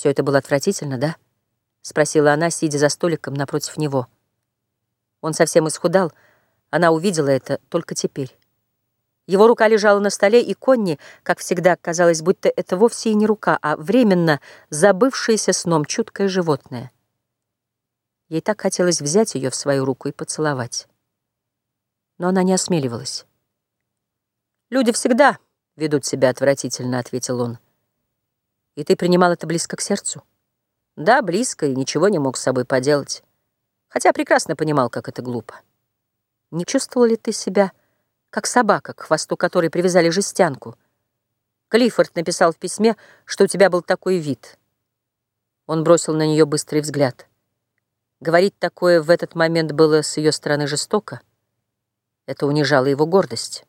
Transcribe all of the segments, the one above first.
Все это было отвратительно, да? Спросила она, сидя за столиком напротив него. Он совсем исхудал, она увидела это только теперь. Его рука лежала на столе, и Конни, как всегда, казалось, будто это вовсе и не рука, а временно забывшееся сном чуткое животное. Ей так хотелось взять ее в свою руку и поцеловать. Но она не осмеливалась. «Люди всегда ведут себя отвратительно», — ответил он. «И ты принимал это близко к сердцу?» «Да, близко, и ничего не мог с собой поделать. Хотя прекрасно понимал, как это глупо. Не чувствовал ли ты себя...» как собака, к хвосту которой привязали жестянку. Клиффорд написал в письме, что у тебя был такой вид. Он бросил на нее быстрый взгляд. Говорить такое в этот момент было с ее стороны жестоко. Это унижало его гордость.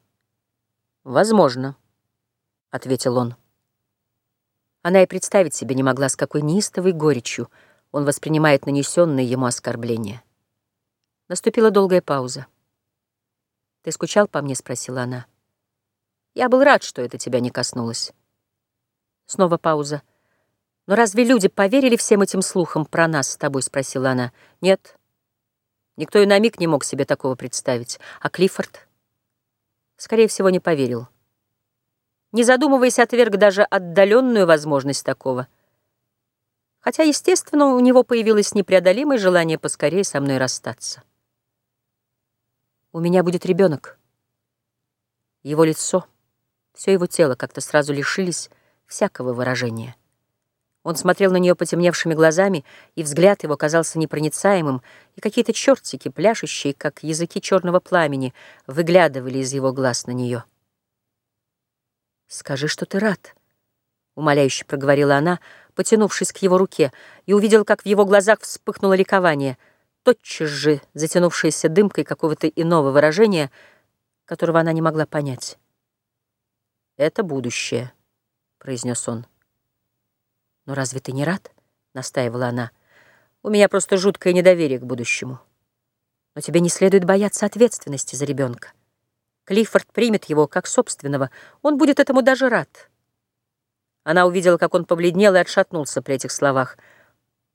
«Возможно», — ответил он. Она и представить себе не могла, с какой неистовой горечью он воспринимает нанесенные ему оскорбления. Наступила долгая пауза. «Ты скучал по мне?» — спросила она. «Я был рад, что это тебя не коснулось». Снова пауза. «Но разве люди поверили всем этим слухам про нас с тобой?» — спросила она. «Нет. Никто и на миг не мог себе такого представить. А Клиффорд?» «Скорее всего, не поверил. Не задумываясь, отверг даже отдаленную возможность такого. Хотя, естественно, у него появилось непреодолимое желание поскорее со мной расстаться». У меня будет ребенок. Его лицо, все его тело как-то сразу лишились всякого выражения. Он смотрел на нее потемневшими глазами, и взгляд его казался непроницаемым, и какие-то чертики, пляшущие, как языки черного пламени, выглядывали из его глаз на нее. «Скажи, что ты рад», — умоляюще проговорила она, потянувшись к его руке, и увидел, как в его глазах вспыхнуло ликование — тотчас же затянувшаяся дымкой какого-то иного выражения, которого она не могла понять. «Это будущее», — произнес он. «Но разве ты не рад?» — настаивала она. «У меня просто жуткое недоверие к будущему. Но тебе не следует бояться ответственности за ребенка. Клиффорд примет его как собственного, он будет этому даже рад». Она увидела, как он побледнел и отшатнулся при этих словах,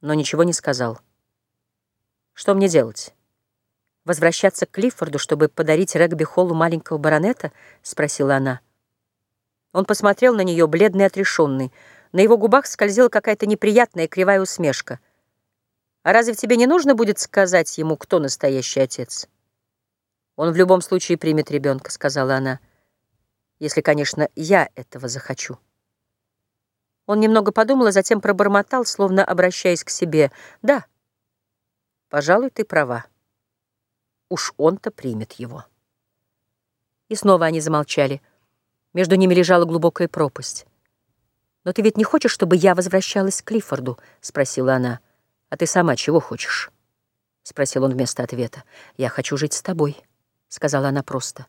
но ничего не сказал. Что мне делать? Возвращаться к Клиффорду, чтобы подарить регби-холлу маленького баронета? Спросила она. Он посмотрел на нее, бледный и отрешенный. На его губах скользила какая-то неприятная кривая усмешка. «А разве тебе не нужно будет сказать ему, кто настоящий отец?» «Он в любом случае примет ребенка», — сказала она. «Если, конечно, я этого захочу». Он немного подумал, а затем пробормотал, словно обращаясь к себе. «Да». Пожалуй, ты права. Уж он-то примет его. И снова они замолчали. Между ними лежала глубокая пропасть. «Но ты ведь не хочешь, чтобы я возвращалась к Клиффорду?» — спросила она. «А ты сама чего хочешь?» — спросил он вместо ответа. «Я хочу жить с тобой», — сказала она просто.